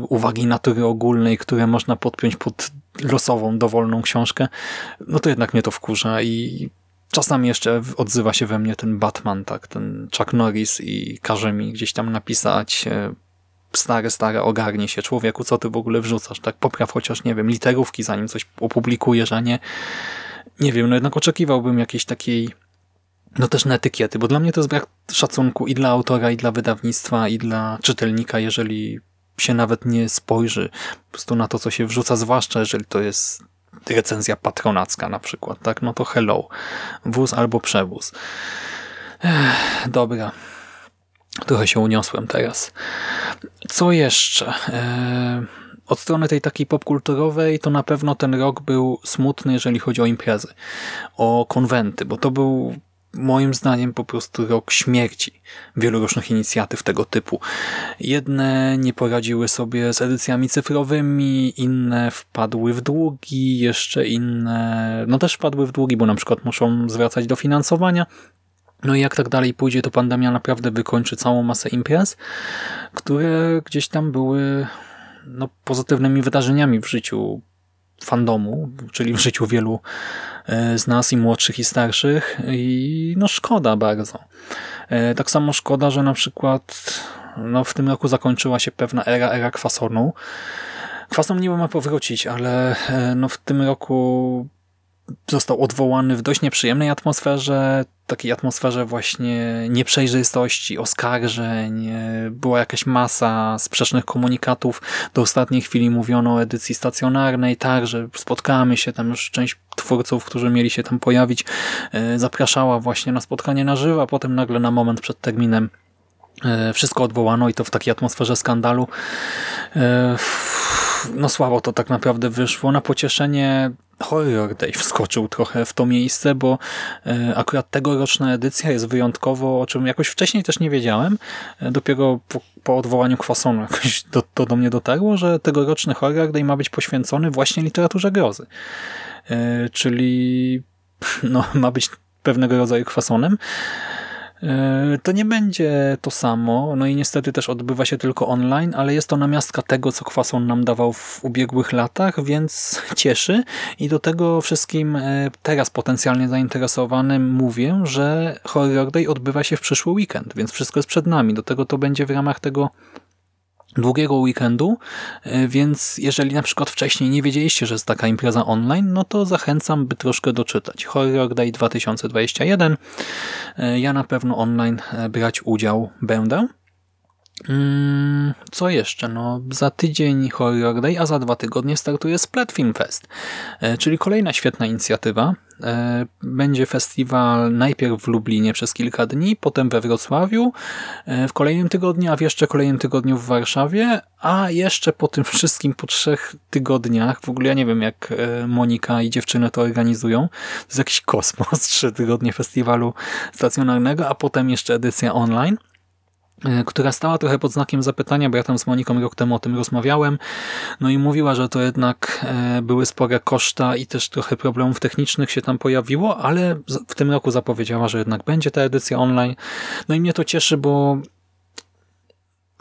uwagi natury ogólnej, które można podpiąć pod losową, dowolną książkę, no to jednak mnie to wkurza i Czasami jeszcze odzywa się we mnie ten Batman, tak, ten Chuck Norris i każe mi gdzieś tam napisać e, stare, stare, ogarnie się człowieku, co ty w ogóle wrzucasz, tak, popraw chociaż, nie wiem, literówki, zanim coś opublikujesz, a nie, nie wiem, no jednak oczekiwałbym jakiejś takiej, no też na etykiety, bo dla mnie to jest brak szacunku i dla autora, i dla wydawnictwa, i dla czytelnika, jeżeli się nawet nie spojrzy po prostu na to, co się wrzuca, zwłaszcza jeżeli to jest recenzja patronacka na przykład, tak? No to hello. Wóz albo przewóz. Ech, dobra. Trochę się uniosłem teraz. Co jeszcze? Eee, od strony tej takiej popkulturowej to na pewno ten rok był smutny, jeżeli chodzi o imprezy, o konwenty, bo to był moim zdaniem po prostu rok śmierci wielu różnych inicjatyw tego typu. Jedne nie poradziły sobie z edycjami cyfrowymi, inne wpadły w długi, jeszcze inne no też wpadły w długi, bo na przykład muszą zwracać dofinansowania. No i jak tak dalej pójdzie, to pandemia naprawdę wykończy całą masę imprez, które gdzieś tam były no, pozytywnymi wydarzeniami w życiu fandomu, czyli w życiu wielu e, z nas i młodszych i starszych i no szkoda bardzo. E, tak samo szkoda, że na przykład no w tym roku zakończyła się pewna era, era kwasonu. Kwason niby ma powrócić, ale e, no w tym roku został odwołany w dość nieprzyjemnej atmosferze, takiej atmosferze właśnie nieprzejrzystości, oskarżeń, była jakaś masa sprzecznych komunikatów. Do ostatniej chwili mówiono o edycji stacjonarnej, tak, że spotkamy się, tam już część twórców, którzy mieli się tam pojawić, e, zapraszała właśnie na spotkanie na żywo, a potem nagle na moment przed terminem e, wszystko odwołano i to w takiej atmosferze skandalu. E, no słabo to tak naprawdę wyszło. Na pocieszenie Horror Day wskoczył trochę w to miejsce, bo e, akurat tegoroczna edycja jest wyjątkowo, o czym jakoś wcześniej też nie wiedziałem. E, dopiero po, po odwołaniu Kwasonu jakoś do, to do mnie dotarło, że tegoroczny Horror Day ma być poświęcony właśnie literaturze grozy. E, czyli no, ma być pewnego rodzaju kwasonem. E, to nie będzie to samo, no i niestety też odbywa się tylko online, ale jest to namiastka tego, co Kwason nam dawał w ubiegłych latach, więc cieszy i do tego wszystkim e, teraz potencjalnie zainteresowanym mówię, że Horror Day odbywa się w przyszły weekend, więc wszystko jest przed nami. Do tego to będzie w ramach tego długiego weekendu, e, więc jeżeli na przykład wcześniej nie wiedzieliście, że jest taka impreza online, no to zachęcam, by troszkę doczytać. Horror Day 2021. E, ja na pewno online e, brać udział będę. Mm, co jeszcze? No, za tydzień Horror Day, a za dwa tygodnie startuje Splat Film Fest, e, czyli kolejna świetna inicjatywa. E, będzie festiwal najpierw w Lublinie przez kilka dni, potem we Wrocławiu, e, w kolejnym tygodniu, a w jeszcze kolejnym tygodniu w Warszawie, a jeszcze po tym wszystkim po trzech tygodniach, w ogóle ja nie wiem jak Monika i dziewczyny to organizują, to jest jakiś kosmos, trzy tygodnie festiwalu stacjonarnego, a potem jeszcze edycja online. E, która stała trochę pod znakiem zapytania, bo ja tam z Moniką rok temu o tym rozmawiałem, no i mówiła, że to jednak e, były spore koszta i też trochę problemów technicznych się tam pojawiło, ale w tym roku zapowiedziała, że jednak będzie ta edycja online. No i mnie to cieszy, bo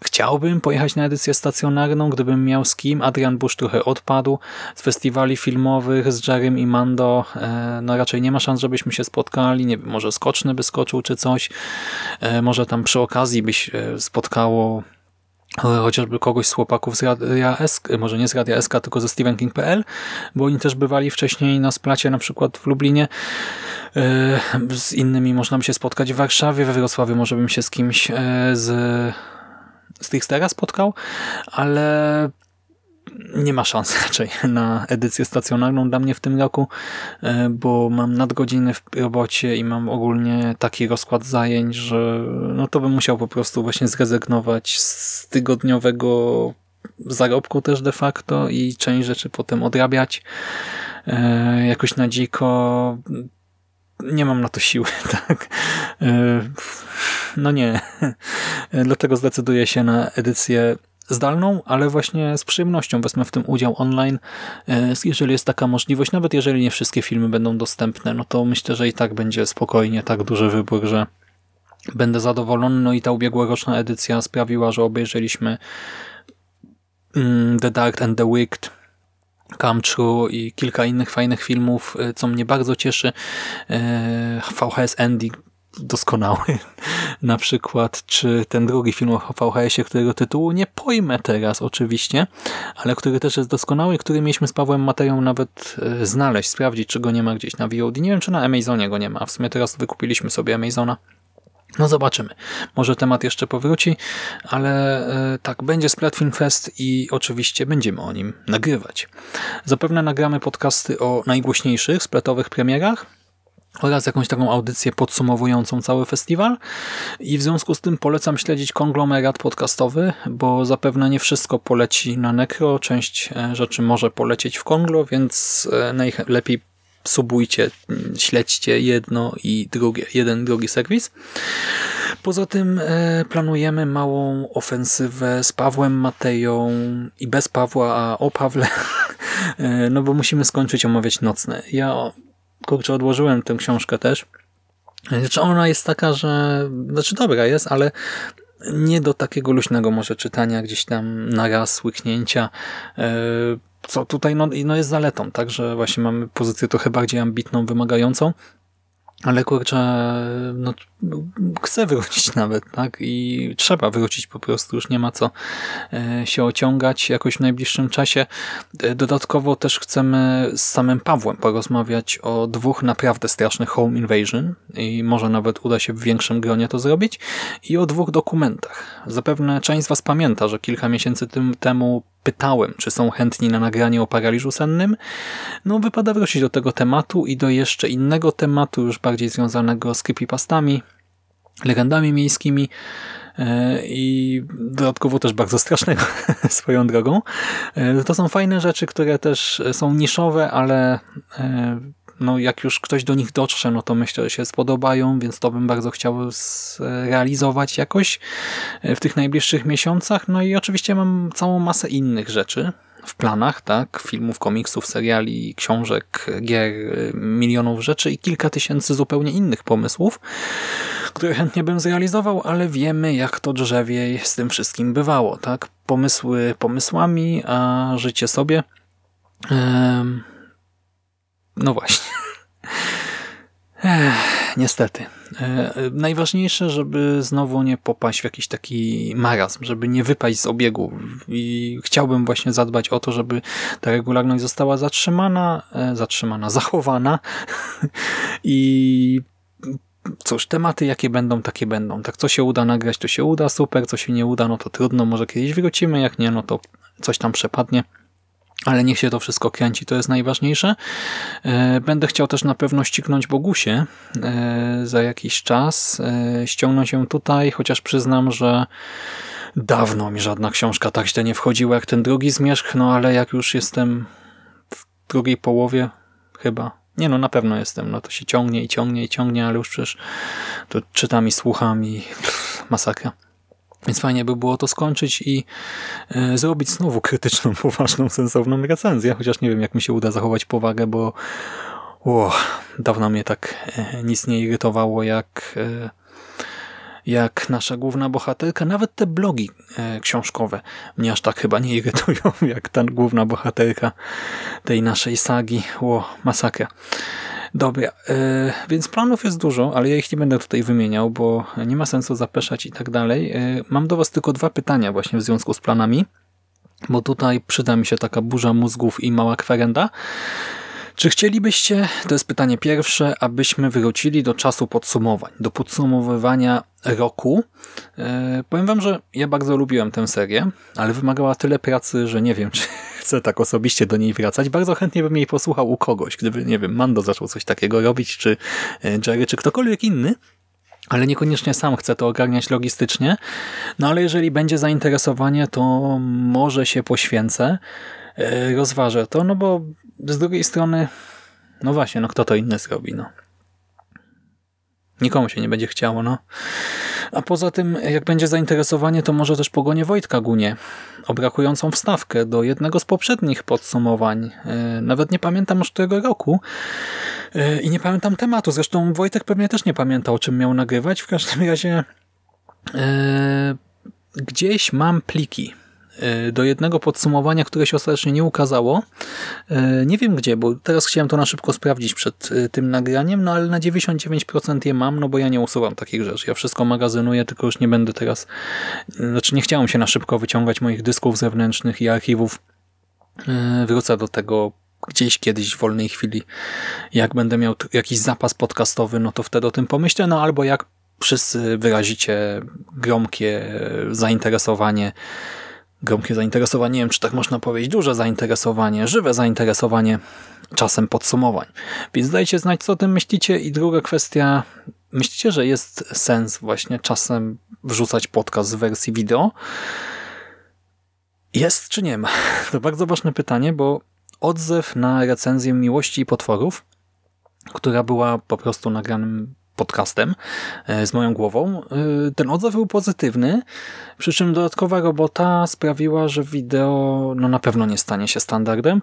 Chciałbym pojechać na edycję stacjonarną, gdybym miał z kim. Adrian Bush trochę odpadł z festiwali filmowych, z Jerem i Mando. E, no raczej nie ma szans, żebyśmy się spotkali. Nie wiem, może Skoczny by skoczył czy coś. E, może tam przy okazji byś spotkało chociażby kogoś z chłopaków z Radia SK, może nie z Radia SK, tylko ze StephenKing.pl, bo oni też bywali wcześniej na splacie, na przykład w Lublinie. E, z innymi można by się spotkać w Warszawie, we Wrocławiu może bym się z kimś z Trickstera spotkał, ale nie ma szans raczej na edycję stacjonarną dla mnie w tym roku, e, bo mam nadgodziny w robocie i mam ogólnie taki rozkład zajęć, że no to bym musiał po prostu właśnie zrezygnować z tygodniowego zarobku też de facto i część rzeczy potem odrabiać e, jakoś na dziko. Nie mam na to siły, tak. E, no nie. Dlatego zdecyduję się na edycję zdalną, ale właśnie z przyjemnością wezmę w tym udział online, e, jeżeli jest taka możliwość, nawet jeżeli nie wszystkie filmy będą dostępne, no to myślę, że i tak będzie spokojnie tak duży wybór, że będę zadowolony. No i ta ubiegłoroczna edycja sprawiła, że obejrzeliśmy mm, The Dark and the Wicked, Come True i kilka innych fajnych filmów, e, co mnie bardzo cieszy. E, VHS Ending doskonały. Na przykład, czy ten drugi film o VHS-ie, którego tytułu nie pojmę teraz oczywiście, ale który też jest doskonały, który mieliśmy z Pawłem materiał nawet e, znaleźć, sprawdzić, czy go nie ma gdzieś na VOD. Nie wiem, czy na Amazonie go nie ma. W sumie teraz wykupiliśmy sobie Amazona. No zobaczymy. Może temat jeszcze powróci, ale e, tak, będzie Splat Film Fest i oczywiście będziemy o nim nagrywać. Zapewne nagramy podcasty o najgłośniejszych splatowych premierach, oraz jakąś taką audycję podsumowującą cały festiwal i w związku z tym polecam śledzić konglomerat podcastowy, bo zapewne nie wszystko poleci na Necro, część e, rzeczy może polecieć w Konglo, więc e, najlepiej subujcie, śledźcie jedno i drugie, jeden drugi serwis. Poza tym e, planujemy małą ofensywę z Pawłem Mateją i bez Pawła, a o Pawle, no bo musimy skończyć omawiać nocne. Ja kurczę, odłożyłem tę książkę też. Znaczy ona jest taka, że, znaczy dobra jest, ale nie do takiego luźnego może czytania gdzieś tam na raz, łyknięcia, e, co tutaj no, no jest zaletą, tak, że właśnie mamy pozycję trochę bardziej ambitną, wymagającą, ale kurczę, no, chcę wrócić nawet, tak? I trzeba wrócić po prostu, już nie ma co e, się ociągać jakoś w najbliższym czasie. E, dodatkowo też chcemy z samym Pawłem porozmawiać o dwóch naprawdę strasznych Home Invasion i może nawet uda się w większym gronie to zrobić i o dwóch dokumentach. Zapewne część z Was pamięta, że kilka miesięcy temu pytałem, czy są chętni na nagranie o paraliżu sennym. No, wypada wrócić do tego tematu i do jeszcze innego tematu, już bardziej związanego z creepypastami, legendami miejskimi e, i dodatkowo też bardzo strasznego swoją drogą. E, to są fajne rzeczy, które też są niszowe, ale e, no jak już ktoś do nich dotrze, no to myślę, że się spodobają, więc to bym bardzo chciał zrealizować jakoś w tych najbliższych miesiącach. No i oczywiście mam całą masę innych rzeczy w planach, tak? Filmów, komiksów, seriali, książek, gier, milionów rzeczy i kilka tysięcy zupełnie innych pomysłów, które chętnie bym zrealizował, ale wiemy, jak to drzewiej z tym wszystkim bywało, tak? Pomysły pomysłami, a życie sobie. No właśnie. Ech, niestety. E, najważniejsze, żeby znowu nie popaść w jakiś taki marazm, żeby nie wypaść z obiegu i chciałbym właśnie zadbać o to, żeby ta regularność została zatrzymana, e, zatrzymana, zachowana i cóż, tematy jakie będą, takie będą. Tak, co się uda nagrać, to się uda, super, co się nie uda, no to trudno, może kiedyś wrócimy, jak nie, no to coś tam przepadnie. Ale niech się to wszystko kręci, to jest najważniejsze. E, będę chciał też na pewno ścignąć Bogusie e, za jakiś czas, e, ściągnąć ją tutaj, chociaż przyznam, że dawno mi żadna książka tak źle nie wchodziła jak ten drugi zmierzch, no ale jak już jestem w drugiej połowie, chyba, nie no, na pewno jestem, no to się ciągnie i ciągnie i ciągnie, ale już przecież to czytam i słucham i pff, masakra. Więc fajnie by było to skończyć i e, zrobić znowu krytyczną, poważną, sensowną recenzję, chociaż nie wiem, jak mi się uda zachować powagę, bo o, dawno mnie tak e, nic nie irytowało, jak, e, jak nasza główna bohaterka. Nawet te blogi książkowe mnie aż tak chyba nie irytują, jak ta główna bohaterka tej naszej sagi. O, masakra. Dobra, e, więc planów jest dużo, ale ja ich nie będę tutaj wymieniał, bo nie ma sensu zapeszać i tak dalej. E, mam do Was tylko dwa pytania właśnie w związku z planami, bo tutaj przyda mi się taka burza mózgów i mała kwerenda. Czy chcielibyście, to jest pytanie pierwsze, abyśmy wrócili do czasu podsumowań, do podsumowywania roku? E, powiem wam, że ja bardzo lubiłem tę serię, ale wymagała tyle pracy, że nie wiem, czy chcę tak osobiście do niej wracać. Bardzo chętnie bym jej posłuchał u kogoś, gdyby, nie wiem, Mando zaczął coś takiego robić, czy e, Jerry, czy ktokolwiek inny, ale niekoniecznie sam chcę to ogarniać logistycznie. No ale jeżeli będzie zainteresowanie, to może się poświęcę, e, rozważę to, no bo z drugiej strony, no właśnie, no kto to inny zrobi, no. Nikomu się nie będzie chciało, no. A poza tym, jak będzie zainteresowanie, to może też pogonię Wojtka Gunie o brakującą wstawkę do jednego z poprzednich podsumowań. E, nawet nie pamiętam już tego roku e, i nie pamiętam tematu. Zresztą Wojtek pewnie też nie pamiętał, o czym miał nagrywać. W każdym razie e, gdzieś mam pliki do jednego podsumowania, które się ostatecznie nie ukazało. E, nie wiem gdzie, bo teraz chciałem to na szybko sprawdzić przed e, tym nagraniem, no ale na 99% je mam, no bo ja nie usuwam takich rzeczy. Ja wszystko magazynuję, tylko już nie będę teraz, znaczy nie chciałem się na szybko wyciągać moich dysków zewnętrznych i archiwów. Wrócę do tego gdzieś kiedyś w wolnej chwili. Jak będę miał jakiś zapas podcastowy, no to wtedy o tym pomyślę, no albo jak wszyscy wyrazicie gromkie zainteresowanie gromkie zainteresowanie, nie wiem czy tak można powiedzieć, duże zainteresowanie, żywe zainteresowanie czasem podsumowań. Więc dajcie znać, co o tym myślicie. I druga kwestia, myślicie, że jest sens właśnie czasem wrzucać podcast w wersji wideo? Jest czy nie ma? To bardzo ważne pytanie, bo odzew na recenzję Miłości i Potworów, która była po prostu nagranym podcastem e, z moją głową. E, ten odzew był pozytywny, przy czym dodatkowa robota sprawiła, że wideo no na pewno nie stanie się standardem,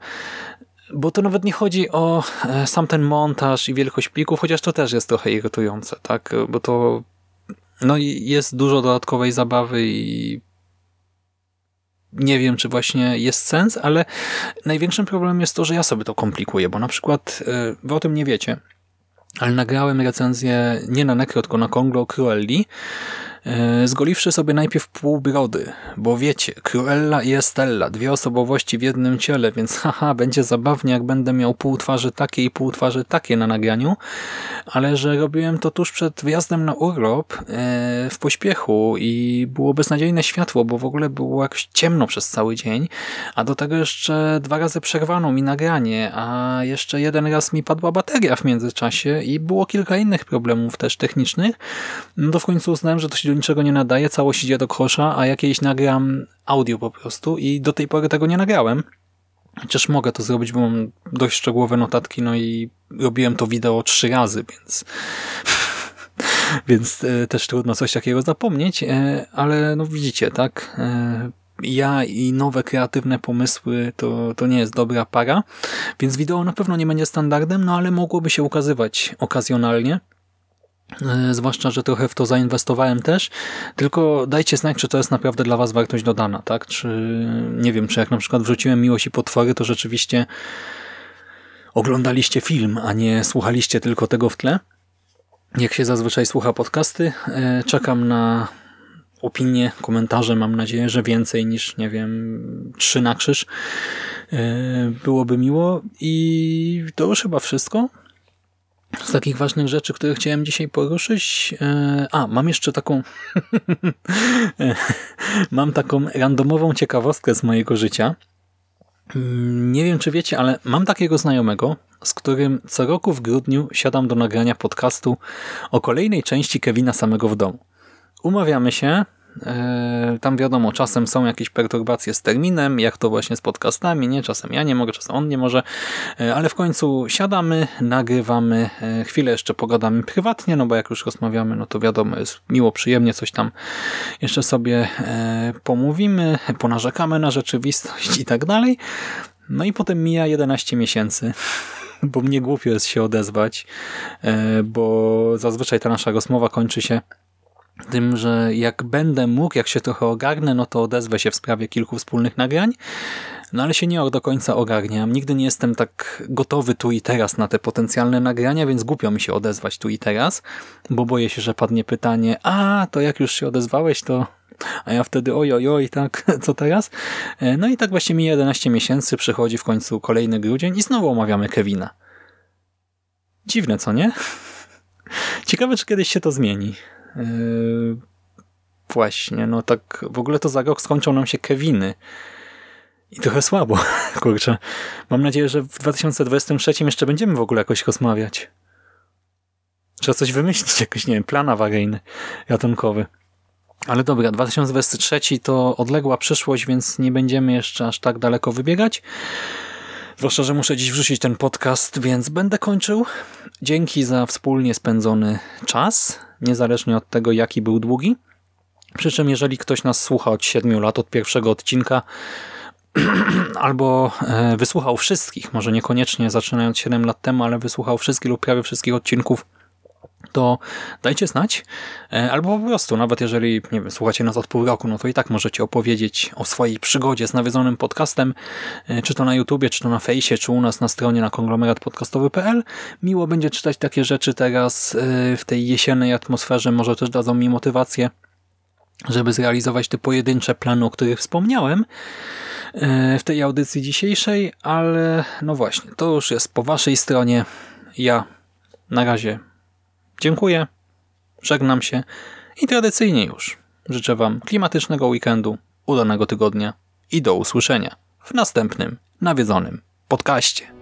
bo to nawet nie chodzi o e, sam ten montaż i wielkość plików, chociaż to też jest trochę irytujące, tak? Bo to no jest dużo dodatkowej zabawy i nie wiem, czy właśnie jest sens, ale największym problemem jest to, że ja sobie to komplikuję, bo na przykład wy o tym nie wiecie, ale nagrałem recenzję nie na Necro, tylko na Konglo Cruelli, zgoliwszy sobie najpierw pół brody, bo wiecie, Cruella i Estella, dwie osobowości w jednym ciele, więc haha, będzie zabawnie, jak będę miał pół twarzy takie i pół twarzy takie na nagraniu, ale że robiłem to tuż przed wyjazdem na urlop e, w pośpiechu i było beznadziejne światło, bo w ogóle było jakoś ciemno przez cały dzień, a do tego jeszcze dwa razy przerwano mi nagranie, a jeszcze jeden raz mi padła bateria w międzyczasie i było kilka innych problemów też technicznych, no to w końcu uznałem, że to się do niczego nie nadaje, całość idzie do kosza, a jakieś nagram audio po prostu i do tej pory tego nie nagrałem. Chociaż mogę to zrobić, bo mam dość szczegółowe notatki, no i robiłem to wideo trzy razy, więc więc e, też trudno coś takiego zapomnieć, e, ale no widzicie, tak? E, ja i nowe kreatywne pomysły to, to nie jest dobra para, więc wideo na pewno nie będzie standardem, no ale mogłoby się ukazywać okazjonalnie. E, zwłaszcza, że trochę w to zainwestowałem też, tylko dajcie znać, czy to jest naprawdę dla Was wartość dodana, tak? Czy, nie wiem, czy jak na przykład wrzuciłem Miłość i Potwory, to rzeczywiście oglądaliście film, a nie słuchaliście tylko tego w tle. Jak się zazwyczaj słucha podcasty, e, czekam na opinie, komentarze, mam nadzieję, że więcej niż, nie wiem, trzy na krzyż. E, byłoby miło i to już chyba wszystko. Z takich ważnych rzeczy, które chciałem dzisiaj poruszyć. E, a, mam jeszcze taką mam taką randomową ciekawostkę z mojego życia. Mm, nie wiem, czy wiecie, ale mam takiego znajomego, z którym co roku w grudniu siadam do nagrania podcastu o kolejnej części Kevina samego w domu. Umawiamy się, E, tam wiadomo, czasem są jakieś perturbacje z terminem, jak to właśnie z podcastami, nie? Czasem ja nie mogę, czasem on nie może, e, ale w końcu siadamy, nagrywamy, e, chwilę jeszcze pogadamy prywatnie, no bo jak już rozmawiamy, no to wiadomo, jest miło, przyjemnie, coś tam jeszcze sobie pomówimy, ponarzekamy na rzeczywistość i tak dalej. No i potem mija 11 miesięcy bo mnie głupio jest się odezwać, bo zazwyczaj ta nasza rozmowa kończy się tym, że jak będę mógł, jak się trochę ogarnę, no to odezwę się w sprawie kilku wspólnych nagrań, no ale się nie do końca ogarniam. Nigdy nie jestem tak gotowy tu i teraz na te potencjalne nagrania, więc głupio mi się odezwać tu i teraz, bo boję się, że padnie pytanie, a to jak już się odezwałeś, to a ja wtedy oj, oj, oj, tak, co teraz? E, no i tak właśnie mi 11 miesięcy, przychodzi w końcu kolejny grudzień i znowu omawiamy Kevina. Dziwne, co nie? Ciekawe, czy kiedyś się to zmieni. Yy, właśnie, no tak w ogóle to za rok skończą nam się Keviny. I trochę słabo, kurczę. Mam nadzieję, że w 2023 jeszcze będziemy w ogóle jakoś rozmawiać. Trzeba coś wymyślić, jakiś, nie wiem, plan awaryjny, ratunkowy. Ale dobra, 2023 to odległa przyszłość, więc nie będziemy jeszcze aż tak daleko wybiegać. Zwłaszcza, że muszę dziś wrzucić ten podcast, więc będę kończył. Dzięki za wspólnie spędzony czas niezależnie od tego, jaki był długi. Przy czym jeżeli ktoś nas słucha od 7 lat, od pierwszego odcinka, albo e, wysłuchał wszystkich, może niekoniecznie zaczynając 7 lat temu, ale wysłuchał wszystkich lub prawie wszystkich odcinków to dajcie znać. E, albo po prostu, nawet jeżeli nie wiem, słuchacie nas od pół roku, no to i tak możecie opowiedzieć o swojej przygodzie z nawiedzonym podcastem, e, czy to na YouTubie, czy to na fejsie, czy u nas na stronie na konglomeratpodcastowy.pl. Miło będzie czytać takie rzeczy teraz e, w tej jesiennej atmosferze, może też dadzą mi motywację, żeby zrealizować te pojedyncze plany, o których wspomniałem w tej audycji dzisiejszej, ale no właśnie, to już jest po waszej stronie. Ja na razie Dziękuję, żegnam się. I tradycyjnie już. Życzę Wam klimatycznego weekendu, udanego tygodnia i do usłyszenia w następnym nawiedzonym podcaście.